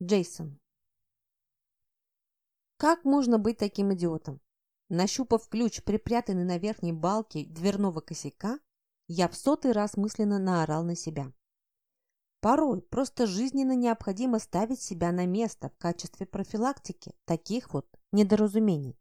Джейсон. Как можно быть таким идиотом? Нащупав ключ, припрятанный на верхней балке дверного косяка, я в сотый раз мысленно наорал на себя. Порой просто жизненно необходимо ставить себя на место в качестве профилактики таких вот недоразумений.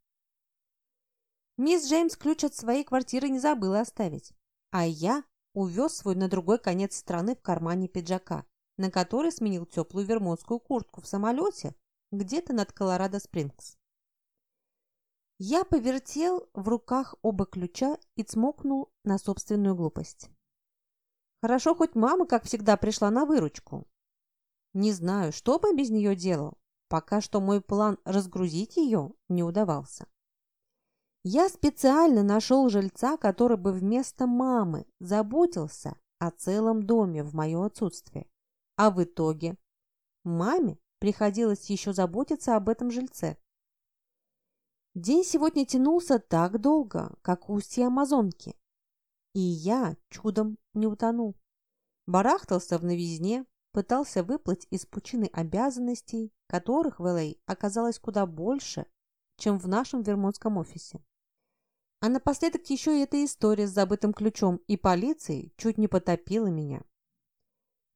Мисс Джеймс ключ от своей квартиры не забыла оставить, а я увез свой на другой конец страны в кармане пиджака, на который сменил теплую вермонтскую куртку в самолете где-то над Колорадо-Спрингс. Я повертел в руках оба ключа и цмокнул на собственную глупость. Хорошо, хоть мама, как всегда, пришла на выручку. Не знаю, что бы без нее делал. Пока что мой план разгрузить ее не удавался. Я специально нашел жильца, который бы вместо мамы заботился о целом доме в мое отсутствие. А в итоге маме приходилось еще заботиться об этом жильце. День сегодня тянулся так долго, как устье Амазонки. И я чудом не утонул. Барахтался в новизне, пытался выплыть из пучины обязанностей, которых в Л.А. оказалось куда больше, чем в нашем вермонтском офисе. А напоследок еще и эта история с забытым ключом и полицией чуть не потопила меня.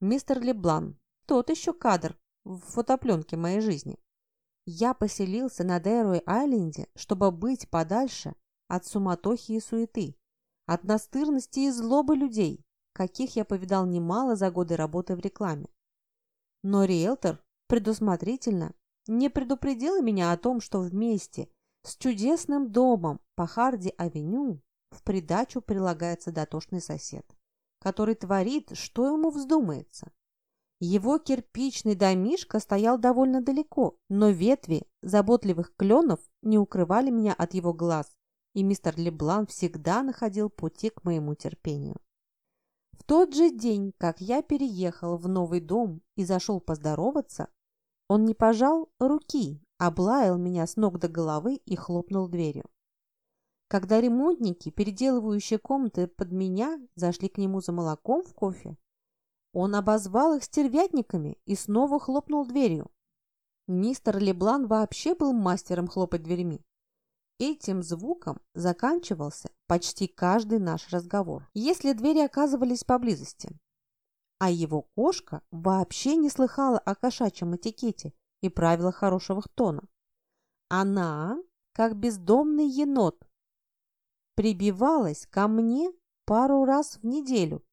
Мистер Леблан, тот еще кадр в фотопленке моей жизни. Я поселился на Дэруэй-Айленде, чтобы быть подальше от суматохи и суеты, от настырности и злобы людей, каких я повидал немало за годы работы в рекламе. Но риэлтор предусмотрительно не предупредила меня о том, что вместе с чудесным домом по Харди-авеню в придачу прилагается дотошный сосед, который творит, что ему вздумается. Его кирпичный домишко стоял довольно далеко, но ветви заботливых кленов не укрывали меня от его глаз, и мистер Леблан всегда находил пути к моему терпению. В тот же день, как я переехал в новый дом и зашел поздороваться, он не пожал руки, облаял меня с ног до головы и хлопнул дверью. Когда ремонтники, переделывающие комнаты под меня, зашли к нему за молоком в кофе, он обозвал их стервятниками и снова хлопнул дверью. Мистер Леблан вообще был мастером хлопать дверьми. Этим звуком заканчивался почти каждый наш разговор, если двери оказывались поблизости. А его кошка вообще не слыхала о кошачьем этикете и правилах хорошего тона. Она, как бездомный енот, прибивалась ко мне пару раз в неделю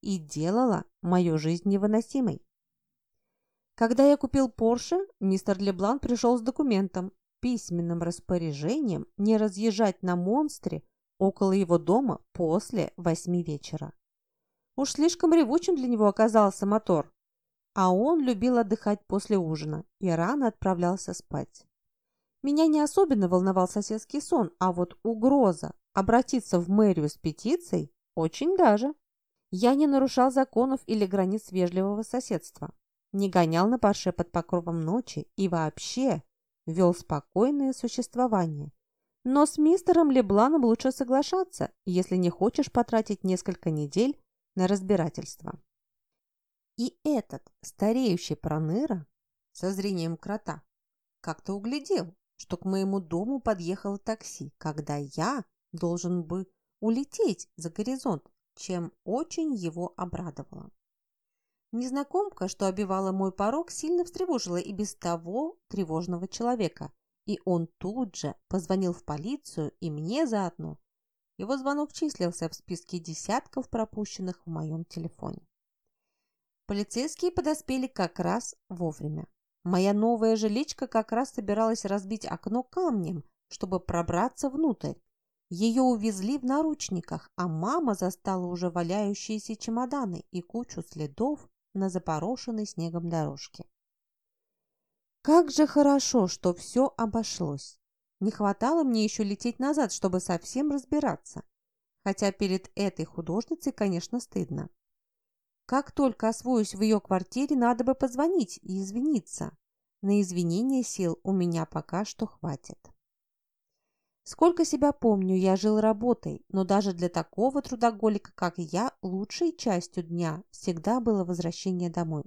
и делала мою жизнь невыносимой. Когда я купил Порше, мистер Леблан пришел с документом, письменным распоряжением не разъезжать на монстре около его дома после восьми вечера. Уж слишком ревучим для него оказался мотор, а он любил отдыхать после ужина и рано отправлялся спать. Меня не особенно волновал соседский сон, а вот угроза обратиться в мэрию с петицией очень даже. Я не нарушал законов или границ вежливого соседства, не гонял на парше под покровом ночи и вообще вел спокойное существование. Но с мистером Лебланом лучше соглашаться, если не хочешь потратить несколько недель на разбирательство. И этот стареющий проныра со зрением крота как-то углядел, что к моему дому подъехало такси, когда я должен бы улететь за горизонт чем очень его обрадовало. Незнакомка, что обивала мой порог, сильно встревожила и без того тревожного человека, и он тут же позвонил в полицию и мне заодно. Его звонок числился в списке десятков пропущенных в моем телефоне. Полицейские подоспели как раз вовремя. Моя новая жиличка как раз собиралась разбить окно камнем, чтобы пробраться внутрь, ее увезли в наручниках, а мама застала уже валяющиеся чемоданы и кучу следов на запорошенной снегом дорожке. Как же хорошо, что все обошлось. Не хватало мне еще лететь назад, чтобы совсем разбираться. Хотя перед этой художницей, конечно, стыдно. Как только освоюсь в ее квартире, надо бы позвонить и извиниться. На извинения сил у меня пока что хватит. Сколько себя помню, я жил работой, но даже для такого трудоголика, как я, лучшей частью дня всегда было возвращение домой.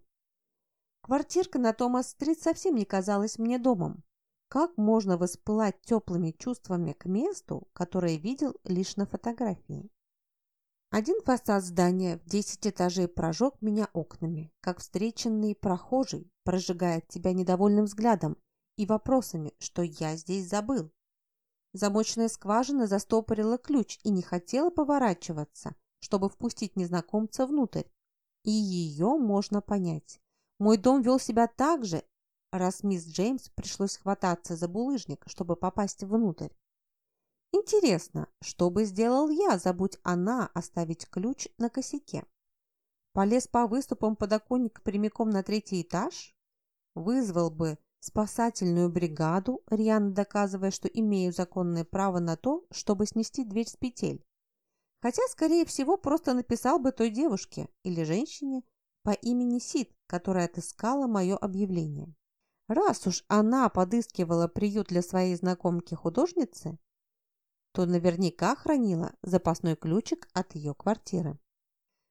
Квартирка на Томас-стрит совсем не казалась мне домом. Как можно воспылать теплыми чувствами к месту, которое видел лишь на фотографии? Один фасад здания в 10 этажей прожег меня окнами, как встреченный прохожий прожигает тебя недовольным взглядом и вопросами, что я здесь забыл. Замочная скважина застопорила ключ и не хотела поворачиваться, чтобы впустить незнакомца внутрь. И ее можно понять. Мой дом вел себя так же, раз мисс Джеймс пришлось хвататься за булыжник, чтобы попасть внутрь. Интересно, что бы сделал я, забудь она оставить ключ на косяке? Полез по выступам подоконника прямиком на третий этаж? Вызвал бы спасательную бригаду, рьяно доказывая, что имею законное право на то, чтобы снести дверь с петель. Хотя, скорее всего, просто написал бы той девушке или женщине по имени Сид, которая отыскала мое объявление. Раз уж она подыскивала приют для своей знакомки-художницы, то наверняка хранила запасной ключик от ее квартиры.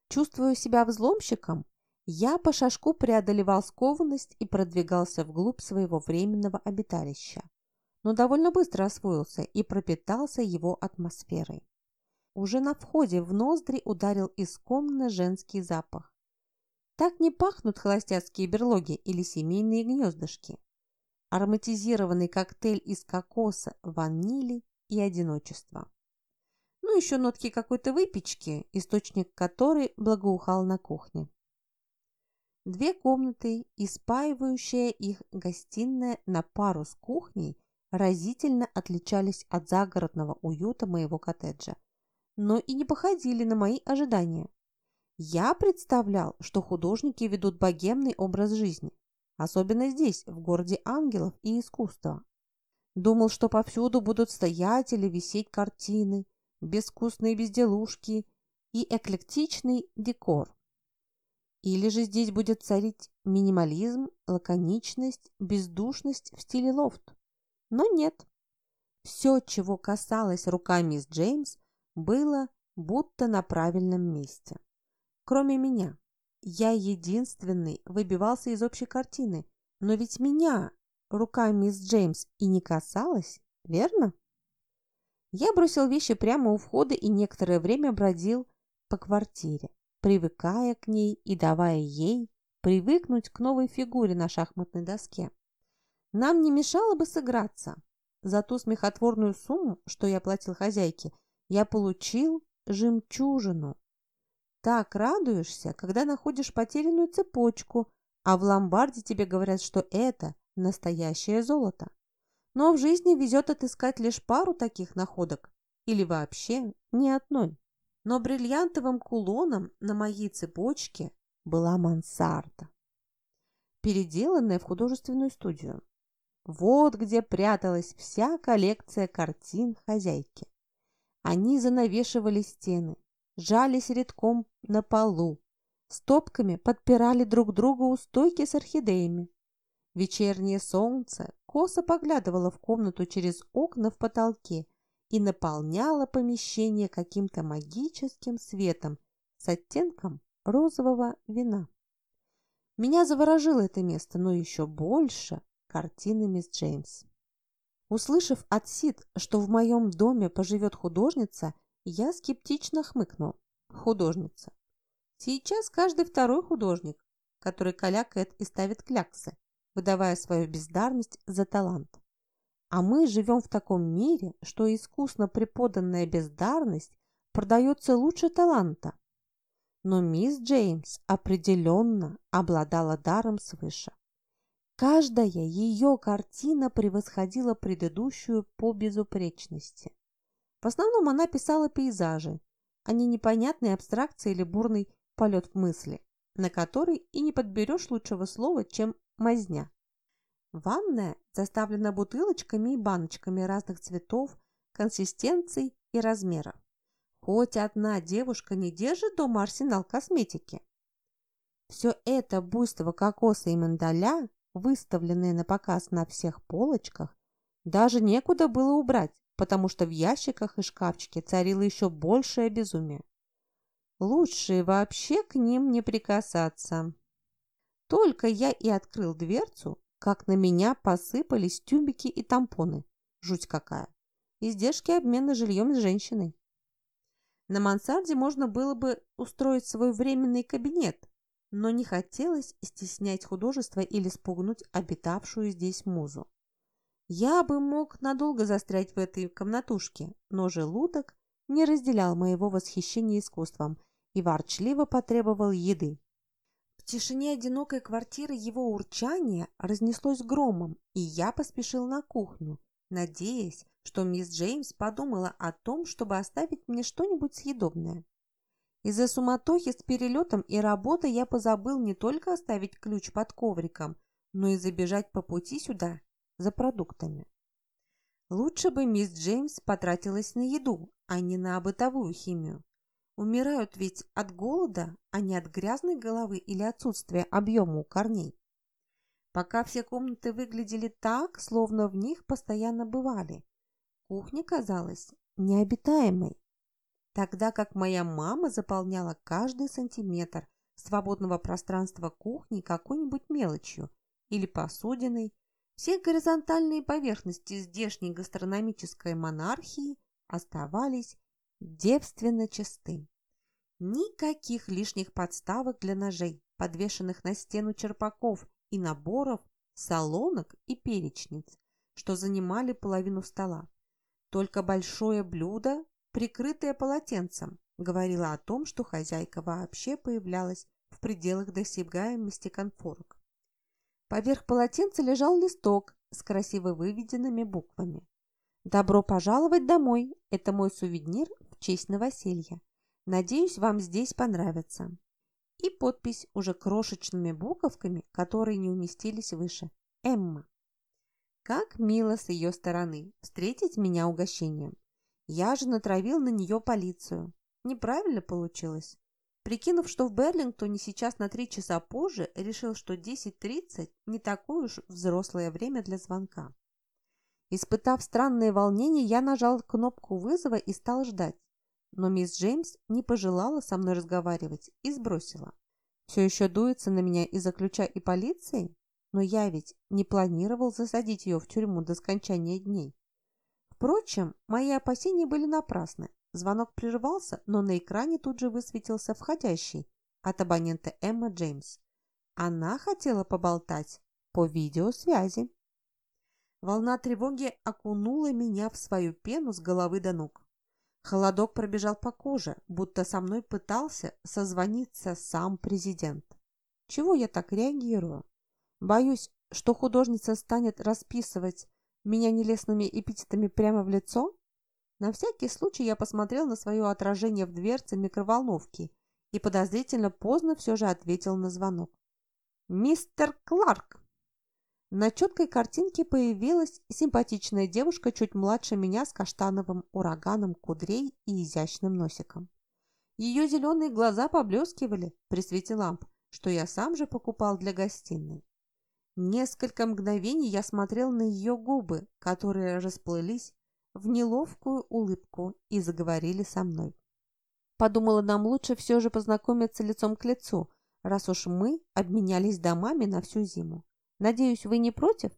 Чувствуя себя взломщиком, я по шажку преодолевал скованность и продвигался вглубь своего временного обиталища, но довольно быстро освоился и пропитался его атмосферой. Уже на входе в ноздри ударил исконно женский запах. Так не пахнут холостяцкие берлоги или семейные гнездышки. Ароматизированный коктейль из кокоса, ванили и одиночества. Ну, еще нотки какой-то выпечки, источник которой благоухал на кухне. Две комнаты и спаивающая их гостиная на пару с кухней разительно отличались от загородного уюта моего коттеджа, но и не походили на мои ожидания. Я представлял, что художники ведут богемный образ жизни, особенно здесь, в городе ангелов и искусства. Думал, что повсюду будут стоять или висеть картины, безвкусные безделушки и эклектичный декор. Или же здесь будет царить минимализм, лаконичность, бездушность в стиле лофт. Но нет. Все, чего касалось рука мисс Джеймс, было будто на правильном месте. Кроме меня. Я единственный выбивался из общей картины. Но ведь меня рука мисс Джеймс и не касалась, верно? Я бросил вещи прямо у входа и некоторое время бродил по квартире привыкая к ней и давая ей привыкнуть к новой фигуре на шахматной доске. Нам не мешало бы сыграться. За ту смехотворную сумму, что я платил хозяйке, я получил жемчужину. Так радуешься, когда находишь потерянную цепочку, а в ломбарде тебе говорят, что это настоящее золото. Но в жизни везет отыскать лишь пару таких находок или вообще ни одной но бриллиантовым кулоном на моей цепочке была мансарда, переделанная в художественную студию. Вот где пряталась вся коллекция картин хозяйки. Они занавешивали стены, жались редком на полу, стопками подпирали друг друга у стойки с орхидеями. Вечернее солнце косо поглядывало в комнату через окна в потолке и наполняла помещение каким-то магическим светом с оттенком розового вина. Меня заворожило это место, но еще больше картины мисс Джеймс. Услышав от Сид, что в моем доме поживет художница, я скептично хмыкнул. Художница. Сейчас каждый второй художник, который калякает и ставит кляксы, выдавая свою бездарность за талант. А мы живем в таком мире, что искусно преподанная бездарность продается лучше таланта. Но мисс Джеймс определенно обладала даром свыше. Каждая ее картина превосходила предыдущую по безупречности. В основном она писала пейзажи, а не непонятные абстракции или бурный полет мысли, на который и не подберешь лучшего слова, чем мазня. Ванная заставлена бутылочками и баночками разных цветов, консистенций и размеров. Хоть одна девушка не держит дома арсенал косметики. Все это буйство кокоса и миндаля, выставленные на показ на всех полочках, даже некуда было убрать, потому что в ящиках и шкафчике царило еще большее безумие. Лучше вообще к ним не прикасаться. Только я и открыл дверцу, как на меня посыпались тюбики и тампоны. Жуть какая. Издержки обмена жильем с женщиной. На мансарде можно было бы устроить свой временный кабинет, но не хотелось стеснять художество или спугнуть обитавшую здесь музу. Я бы мог надолго застрять в этой комнатушке, но желудок не разделял моего восхищения искусством и ворчливо потребовал еды. Тишине одинокой квартиры его урчание разнеслось громом, и я поспешил на кухню, надеясь, что мисс Джеймс подумала о том, чтобы оставить мне что-нибудь съедобное. Из-за суматохи с перелетом и работой я позабыл не только оставить ключ под ковриком, но и забежать по пути сюда за продуктами. Лучше бы мисс Джеймс потратилась на еду, а не на бытовую химию. Умирают ведь от голода, а не от грязной головы или отсутствия объема у корней. Пока все комнаты выглядели так, словно в них постоянно бывали. Кухня казалась необитаемой, тогда как моя мама заполняла каждый сантиметр свободного пространства кухни какой-нибудь мелочью или посудиной, все горизонтальные поверхности здешней гастрономической монархии оставались девственно чисты. Никаких лишних подставок для ножей, подвешенных на стену черпаков и наборов, солонок и перечниц, что занимали половину стола. Только большое блюдо, прикрытое полотенцем, говорило о том, что хозяйка вообще появлялась в пределах досягаемости конфорок. Поверх полотенца лежал листок с красиво выведенными буквами. «Добро пожаловать домой! Это мой сувенир в честь новоселья. Надеюсь, вам здесь понравится». И подпись уже крошечными буковками, которые не уместились выше. «Эмма». Как мило с ее стороны встретить меня угощением. Я же натравил на нее полицию. Неправильно получилось. Прикинув, что в Берлингтоне сейчас на три часа позже, решил, что 10.30 не такое уж взрослое время для звонка. Испытав странное волнение, я нажал кнопку вызова и стал ждать. Но мисс Джеймс не пожелала со мной разговаривать и сбросила. Все еще дуется на меня из-за ключа и полиции? Но я ведь не планировал засадить ее в тюрьму до скончания дней. Впрочем, мои опасения были напрасны. Звонок прервался, но на экране тут же высветился входящий от абонента Эмма Джеймс. Она хотела поболтать по видеосвязи. Волна тревоги окунула меня в свою пену с головы до ног. Холодок пробежал по коже, будто со мной пытался созвониться сам президент. Чего я так реагирую? Боюсь, что художница станет расписывать меня нелестными эпитетами прямо в лицо? На всякий случай я посмотрел на свое отражение в дверце микроволновки и подозрительно поздно все же ответил на звонок. «Мистер Кларк!» На четкой картинке появилась симпатичная девушка чуть младше меня с каштановым ураганом кудрей и изящным носиком. Ее зеленые глаза поблескивали при свете ламп, что я сам же покупал для гостиной. Несколько мгновений я смотрел на ее губы, которые расплылись в неловкую улыбку и заговорили со мной. Подумала, нам лучше все же познакомиться лицом к лицу, раз уж мы обменялись домами на всю зиму. Надеюсь, вы не против?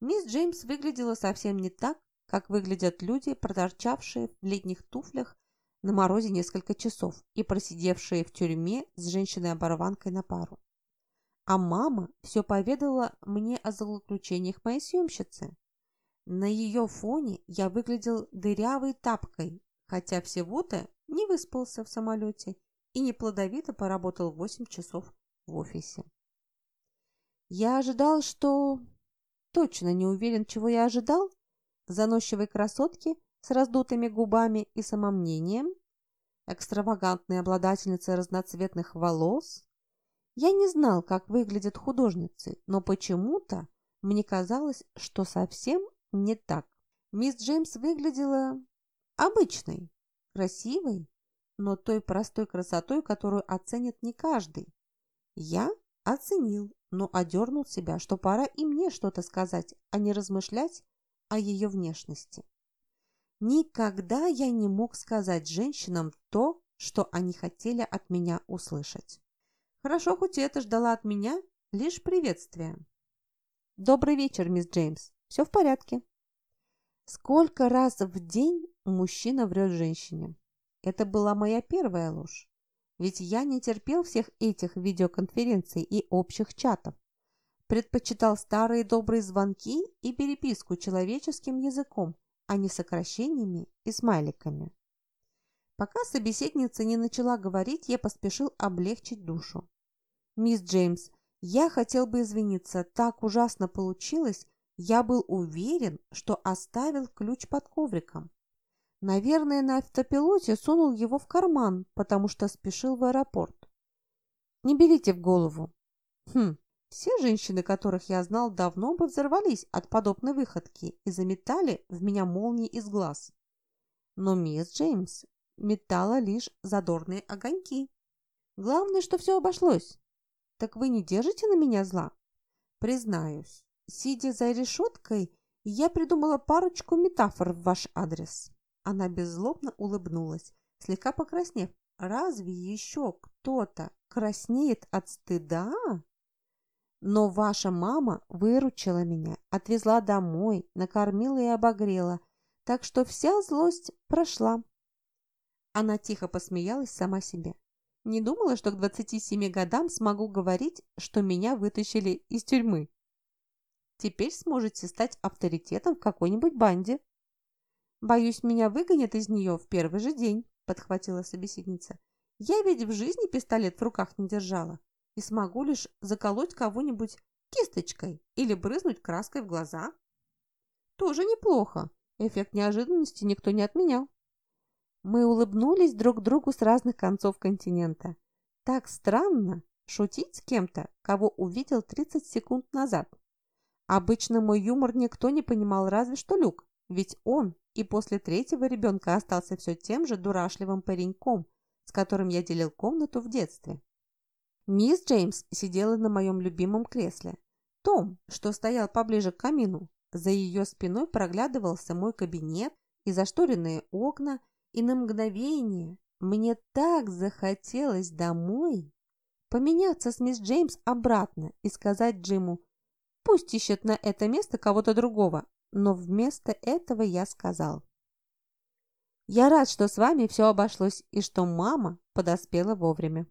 Мисс Джеймс выглядела совсем не так, как выглядят люди, проторчавшие в летних туфлях на морозе несколько часов и просидевшие в тюрьме с женщиной-оборванкой на пару. А мама все поведала мне о злоключениях моей съемщицы. На ее фоне я выглядел дырявой тапкой, хотя всего-то не выспался в самолете и неплодовито поработал 8 часов в офисе. Я ожидал, что... Точно не уверен, чего я ожидал. Заносчивой красотки с раздутыми губами и самомнением, экстравагантной обладательницы разноцветных волос. Я не знал, как выглядят художницы, но почему-то мне казалось, что совсем не так. Мисс Джеймс выглядела обычной, красивой, но той простой красотой, которую оценит не каждый. Я оценил, но одернул себя, что пора и мне что-то сказать, а не размышлять о ее внешности. Никогда я не мог сказать женщинам то, что они хотели от меня услышать. Хорошо, хоть это ждала от меня лишь приветствие. «Добрый вечер, мисс Джеймс. Все в порядке?» Сколько раз в день мужчина врет женщине? Это была моя первая ложь. Ведь я не терпел всех этих видеоконференций и общих чатов. Предпочитал старые добрые звонки и переписку человеческим языком, а не сокращениями и смайликами. Пока собеседница не начала говорить, я поспешил облегчить душу. «Мисс Джеймс, я хотел бы извиниться, так ужасно получилось. Я был уверен, что оставил ключ под ковриком. Наверное, на автопилоте сунул его в карман, потому что спешил в аэропорт. Не берите в голову. Хм, все женщины, которых я знал, давно бы взорвались от подобной выходки и заметали в меня молнии из глаз. Но мисс Джеймс метала лишь задорные огоньки. Главное, что все обошлось. Так вы не держите на меня зла? Признаюсь, сидя за решеткой, я придумала парочку метафор в ваш адрес. Она беззлобно улыбнулась, слегка покраснев. Разве еще кто-то краснеет от стыда? Но ваша мама выручила меня, отвезла домой, накормила и обогрела, так что вся злость прошла. Она тихо посмеялась сама себе. Не думала, что к 27 годам смогу говорить, что меня вытащили из тюрьмы. Теперь сможете стать авторитетом в какой-нибудь банде. Боюсь, меня выгонят из нее в первый же день, подхватила собеседница. Я ведь в жизни пистолет в руках не держала и смогу лишь заколоть кого-нибудь кисточкой или брызнуть краской в глаза. Тоже неплохо. Эффект неожиданности никто не отменял. Мы улыбнулись друг другу с разных концов континента. Так странно шутить с кем-то, кого увидел 30 секунд назад. Обычно мой юмор никто не понимал, разве что Люк, ведь он и после третьего ребенка остался все тем же дурашливым пареньком, с которым я делил комнату в детстве. Мисс Джеймс сидела на моем любимом кресле, том, что стоял поближе к камину. За ее спиной проглядывался мой кабинет и зашторенные окна, и на мгновение мне так захотелось домой поменяться с мисс Джеймс обратно и сказать Джиму, пусть ищет на это место кого-то другого, но вместо этого я сказал. Я рад, что с вами все обошлось и что мама подоспела вовремя.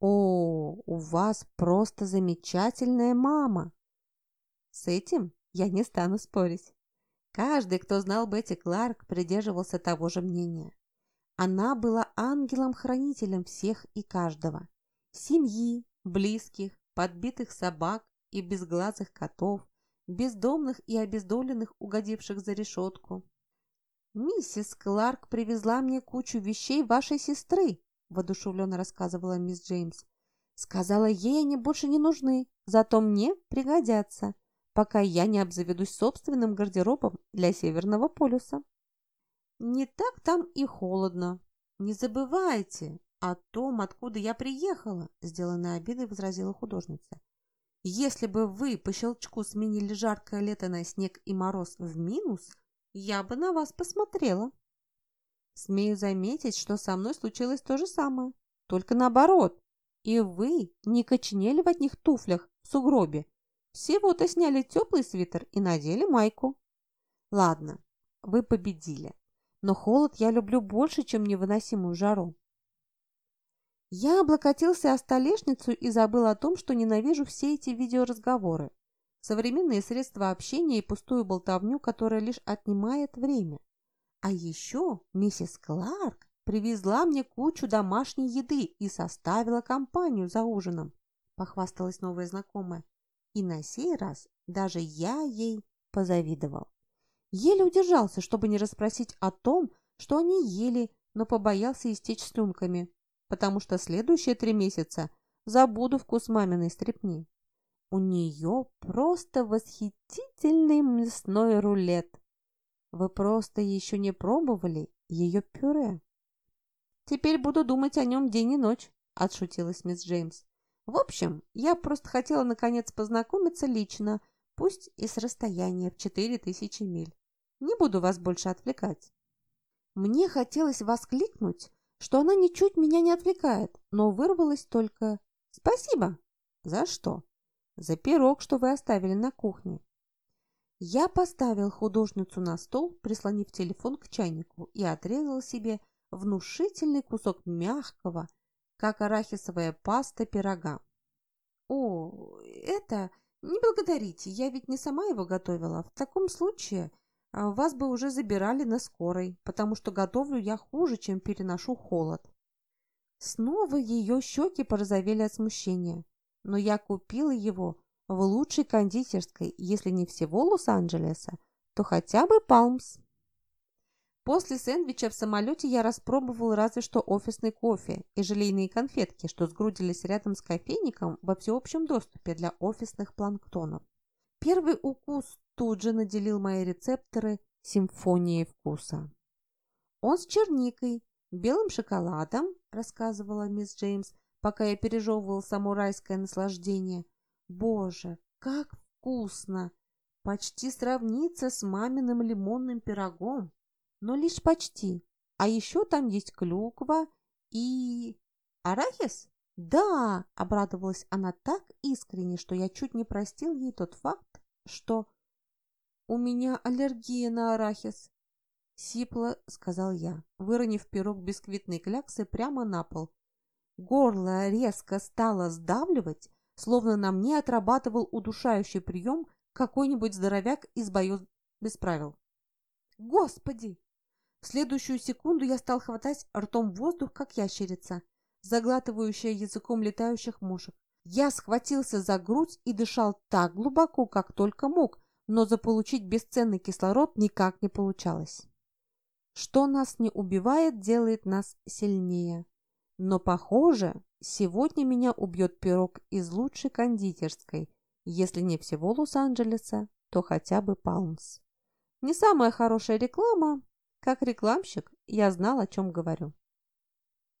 О, у вас просто замечательная мама. С этим я не стану спорить. Каждый, кто знал Бетти Кларк, придерживался того же мнения. Она была ангелом-хранителем всех и каждого. Семьи, близких, подбитых собак и безглазых котов, бездомных и обездоленных, угодивших за решетку. «Миссис Кларк привезла мне кучу вещей вашей сестры», воодушевленно рассказывала мисс Джеймс. «Сказала, ей они больше не нужны, зато мне пригодятся пока я не обзаведусь собственным гардеробом для Северного полюса. Не так там и холодно. Не забывайте о том, откуда я приехала, сделанной обидой возразила художница. Если бы вы по щелчку сменили жаркое лето на снег и мороз в минус, я бы на вас посмотрела. Смею заметить, что со мной случилось то же самое, только наоборот. И вы не коченели в одних туфлях в сугробе всего-то сняли теплый свитер и надели майку. Ладно, вы победили. Но холод я люблю больше, чем невыносимую жару. Я облокотился о столешницу и забыл о том, что ненавижу все эти видеоразговоры, современные средства общения и пустую болтовню, которая лишь отнимает время. А еще миссис Кларк привезла мне кучу домашней еды и составила компанию за ужином, похвасталась новая знакомая. И на сей раз даже я ей позавидовал. Еле удержался, чтобы не расспросить о том, что они ели, но побоялся истечь слюнками, потому что следующие три месяца забуду вкус маминой стрепни. У нее просто восхитительный мясной рулет. Вы просто еще не пробовали ее пюре. Теперь буду думать о нем день и ночь, отшутилась мисс Джеймс. В общем, я просто хотела наконец познакомиться лично, пусть и с расстояния в четыре тысячи миль. Не буду вас больше отвлекать. Мне хотелось воскликнуть, что она ничуть меня не отвлекает, но вырвалось только «Спасибо!» За что? За пирог, что вы оставили на кухне. Я поставил художницу на стол, прислонив телефон к чайнику, и отрезал себе внушительный кусок мягкого, как арахисовая паста пирога. «О, это... Не благодарите, я ведь не сама его готовила. В таком случае вас бы уже забирали на скорой, потому что готовлю я хуже, чем переношу холод». Снова ее щеки порозовели от смущения, но я купила его в лучшей кондитерской, если не всего Лос-Анджелеса, то хотя бы Палмс. После сэндвича в самолете я распробовал разве что офисный кофе и желейные конфетки, что сгрудились рядом с кофейником во всеобщем доступе для офисных планктонов. Первый укус тут же наделил мои рецепторы симфонией вкуса. Он с черникой, белым шоколадом, рассказывала мисс Джеймс, пока я пережевывал самурайское наслаждение. Боже, как вкусно! Почти сравнится с маминым лимонным пирогом но лишь почти. А еще там есть клюква и... Арахис? Да, обрадовалась она так искренне, что я чуть не простил ей тот факт, что у меня аллергия на арахис. Сипло, сказал я, выронив пирог бисквитной кляксы прямо на пол. Горло резко стало сдавливать, словно на мне отрабатывал удушающий прием какой-нибудь здоровяк из боев без правил. «Господи!» В следующую секунду я стал хватать ртом воздух, как ящерица, заглатывающая языком летающих мушек. Я схватился за грудь и дышал так глубоко, как только мог, но заполучить бесценный кислород никак не получалось. Что нас не убивает, делает нас сильнее. Но, похоже, сегодня меня убьет пирог из лучшей кондитерской, если не всего Лос-Анджелеса, то хотя бы Палмс. Не самая хорошая реклама, как рекламщик я знал, о чем говорю.